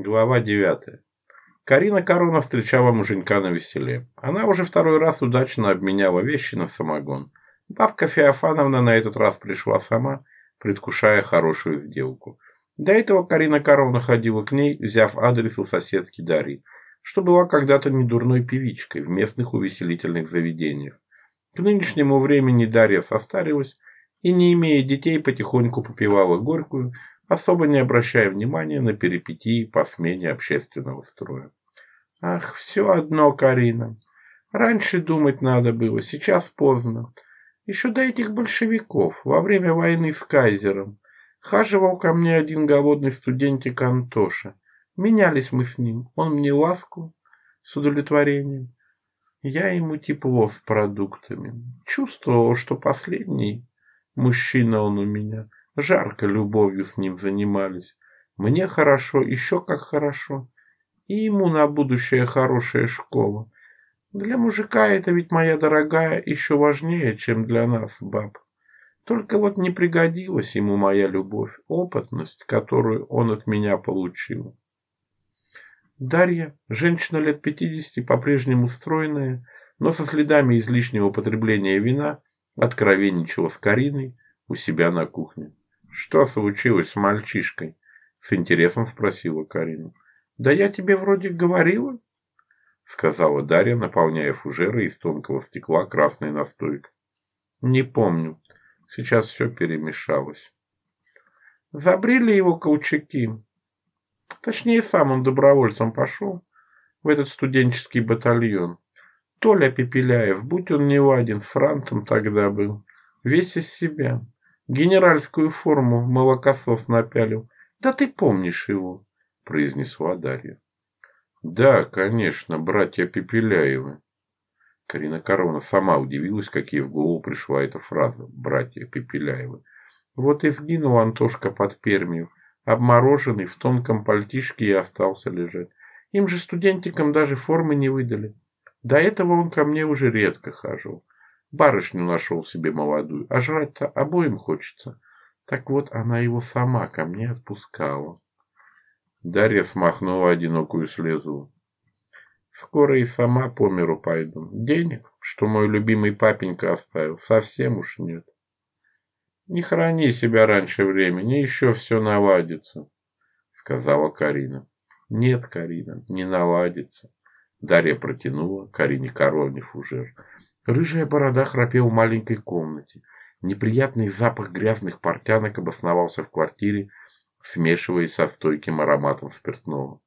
Глава 9. Карина Корона встречала муженька на веселе. Она уже второй раз удачно обменяла вещи на самогон. Бабка Феофановна на этот раз пришла сама, предвкушая хорошую сделку. До этого Карина Коровна ходила к ней, взяв адрес у соседки Дарьи, что была когда-то недурной певичкой в местных увеселительных заведениях. К нынешнему времени Дарья состарилась и, не имея детей, потихоньку попивала горькую, особо не обращая внимания на перипетии по смене общественного строя. Ах, все одно, Карина. Раньше думать надо было, сейчас поздно. Еще до этих большевиков, во время войны с Кайзером, хаживал ко мне один голодный студентик Антоша. Менялись мы с ним, он мне ласку с удовлетворением. Я ему тепло с продуктами. Чувствовал, что последний мужчина он у меня – жарко любовью с ним занимались. Мне хорошо, еще как хорошо. И ему на будущее хорошая школа. Для мужика это ведь, моя дорогая, еще важнее, чем для нас, баб. Только вот не пригодилась ему моя любовь, опытность, которую он от меня получил. Дарья, женщина лет пятидесяти, по-прежнему стройная, но со следами излишнего употребления вина, откровенничала с Кариной у себя на кухне. Что случилось с мальчишкой? С интересом спросила Карина. Да я тебе вроде говорила, сказала Дарья, наполняя фужеры из тонкого стекла красной настойкой. Не помню. Сейчас все перемешалось. Забрили его колчаки. Точнее, сам он добровольцем пошел в этот студенческий батальон. Толя Пепеляев, будь он не ладен, франтом тогда был. Весь из себя. Генеральскую форму молокосос напялил. Да ты помнишь его, произнесла Дарья. Да, конечно, братья Пепеляевы. Карина Коровна сама удивилась, как ей в голову пришла эта фраза «братья Пепеляевы». Вот и сгинул Антошка под Пермию, обмороженный в тонком пальтишке и остался лежать. Им же студентикам даже формы не выдали. До этого он ко мне уже редко хаживал. Барышню нашел себе молодую, а жрать-то обоим хочется. Так вот она его сама ко мне отпускала. Дарья смахнула одинокую слезу. Скоро и сама по миру пойду. Денег, что мой любимый папенька оставил, совсем уж нет. Не храни себя раньше времени, еще все наладится, сказала Карина. Нет, Карина, не наладится. Дарья протянула Карине Коронев фужер. Рыжая борода храпел в маленькой комнате. Неприятный запах грязных портянок обосновался в квартире, смешиваясь со стойким ароматом спиртного.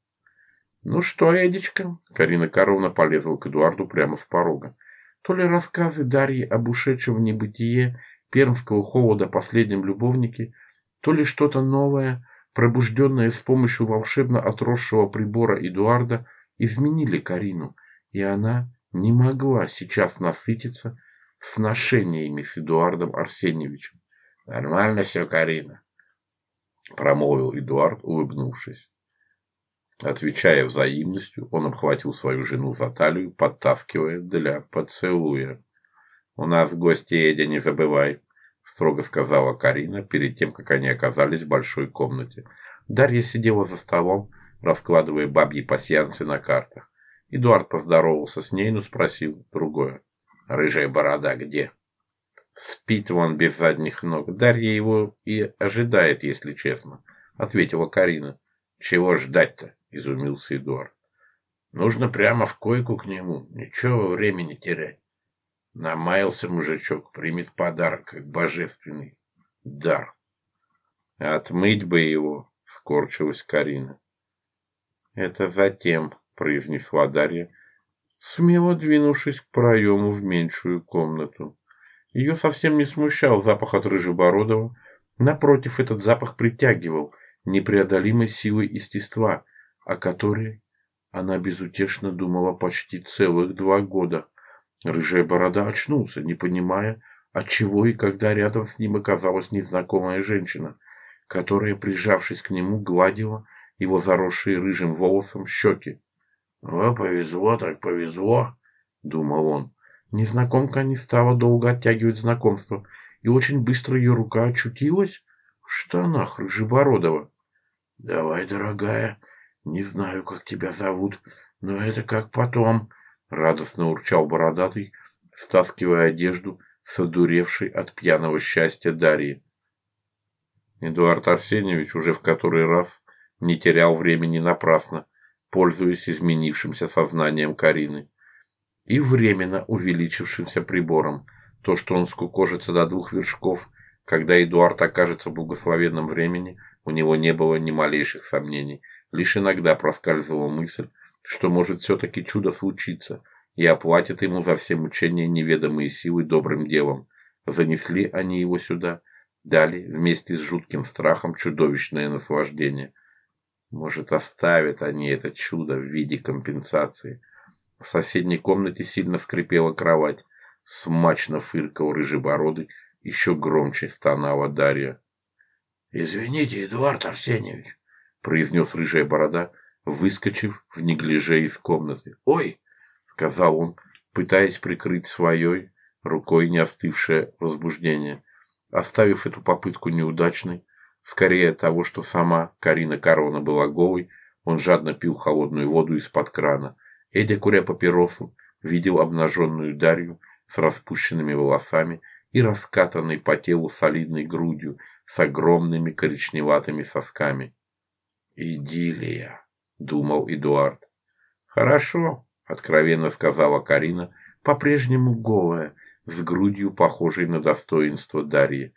«Ну что, Эдичка?» – Карина Карловна полезла к Эдуарду прямо с порога. То ли рассказы Дарьи об ушедшем в небытие пермского холода последнем любовнике, то ли что-то новое, пробужденное с помощью волшебно отросшего прибора Эдуарда, изменили Карину, и она, не могла сейчас насытиться сношениями с Эдуардом Арсеньевичем. «Нормально все, Карина», – промолвил Эдуард, улыбнувшись. Отвечая взаимностью, он обхватил свою жену за талию, подтаскивая для поцелуя. «У нас гости, Эдя, не забывай», – строго сказала Карина перед тем, как они оказались в большой комнате. Дарья сидела за столом, раскладывая бабьи пасьянцы на картах. Эдуард поздоровался с ней, но спросил другое. «Рыжая борода где?» «Спит вон без задних ног. Дарья его и ожидает, если честно», — ответила Карина. «Чего ждать-то?» — изумился Эдуард. «Нужно прямо в койку к нему. Ничего времени терять». Намаялся мужичок, примет подарок, как божественный дар. «Отмыть бы его», — скорчилась Карина. «Это затем», произнесла Дарья, смело двинувшись к проему в меньшую комнату. Ее совсем не смущал запах от Рыжебородова. Напротив, этот запах притягивал непреодолимой силой естества, о которой она безутешно думала почти целых два года. Рыжая борода очнулся, не понимая, отчего и когда рядом с ним оказалась незнакомая женщина, которая, прижавшись к нему, гладила его заросшие рыжим волосом щеки. «А, повезло так повезло», — думал он. Незнакомка не стала долго оттягивать знакомство, и очень быстро ее рука очутилась в штанах Рыжебородова. «Давай, дорогая, не знаю, как тебя зовут, но это как потом», — радостно урчал бородатый, стаскивая одежду с одуревшей от пьяного счастья Дарьи. Эдуард Арсеньевич уже в который раз не терял времени напрасно пользуясь изменившимся сознанием Карины и временно увеличившимся прибором. То, что он скукожится до двух вершков, когда Эдуард окажется в благословенном времени, у него не было ни малейших сомнений. Лишь иногда проскальзывала мысль, что может все-таки чудо случиться, и оплатит ему за все мучения неведомые силы добрым делом. Занесли они его сюда, дали вместе с жутким страхом чудовищное наслаждение. Может, оставят они это чудо в виде компенсации. В соседней комнате сильно скрипела кровать. Смачно фыркал рыжебородый, еще громче стонала Дарья. «Извините, Эдуард Арсеньевич», — произнес рыжая борода, выскочив в неглиже из комнаты. «Ой!» — сказал он, пытаясь прикрыть своей рукой неостывшее возбуждение. Оставив эту попытку неудачной, Скорее того, что сама Карина Каровна была голой, он жадно пил холодную воду из-под крана. Эдя, куря папиросу, видел обнаженную Дарью с распущенными волосами и раскатанной по телу солидной грудью с огромными коричневатыми сосками. «Идиллия», — думал Эдуард. «Хорошо», — откровенно сказала Карина, по-прежнему голая, с грудью, похожей на достоинство Дарьи.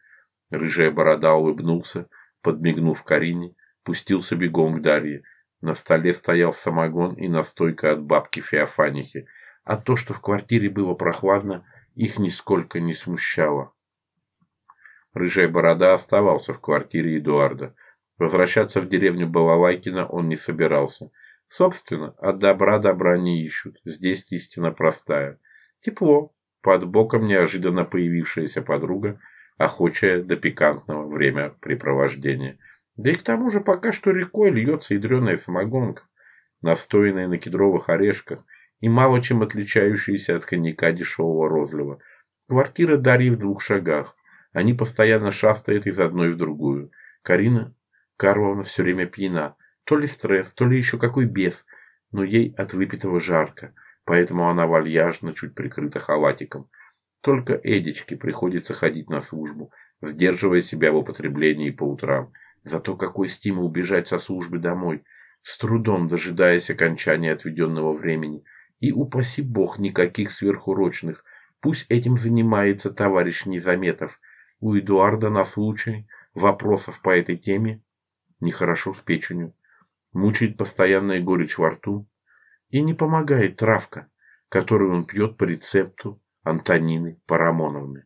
Рыжая борода улыбнулся, подмигнув Карине, пустился бегом к Дарье. На столе стоял самогон и настойка от бабки Феофанихи, а то, что в квартире было прохладно, их нисколько не смущало. Рыжая борода оставался в квартире Эдуарда. Возвращаться в деревню Балалайкина он не собирался. Собственно, от добра добра не ищут. Здесь истина простая. Тепло. Под боком неожиданно появившаяся подруга – а охочая до пикантного времяпрепровождения. Да и к тому же пока что рекой льется ядреная самогонка, настоянная на кедровых орешках и мало чем отличающаяся от коньяка дешевого розлива. Квартира Дарьи в двух шагах. Они постоянно шастают из одной в другую. Карина Карловна все время пьяна. То ли стресс, то ли еще какой бес, но ей от выпитого жарко, поэтому она вальяжно, чуть прикрыта халатиком – только Эдичке приходится ходить на службу, сдерживая себя в употреблении по утрам. Зато какой стимул бежать со службы домой, с трудом дожидаясь окончания отведенного времени. И упаси бог никаких сверхурочных. Пусть этим занимается товарищ Незаметов. У Эдуарда на случай вопросов по этой теме нехорошо с печенью. Мучает постоянная горечь во рту. И не помогает травка, которую он пьет по рецепту Антонины Парамоновны.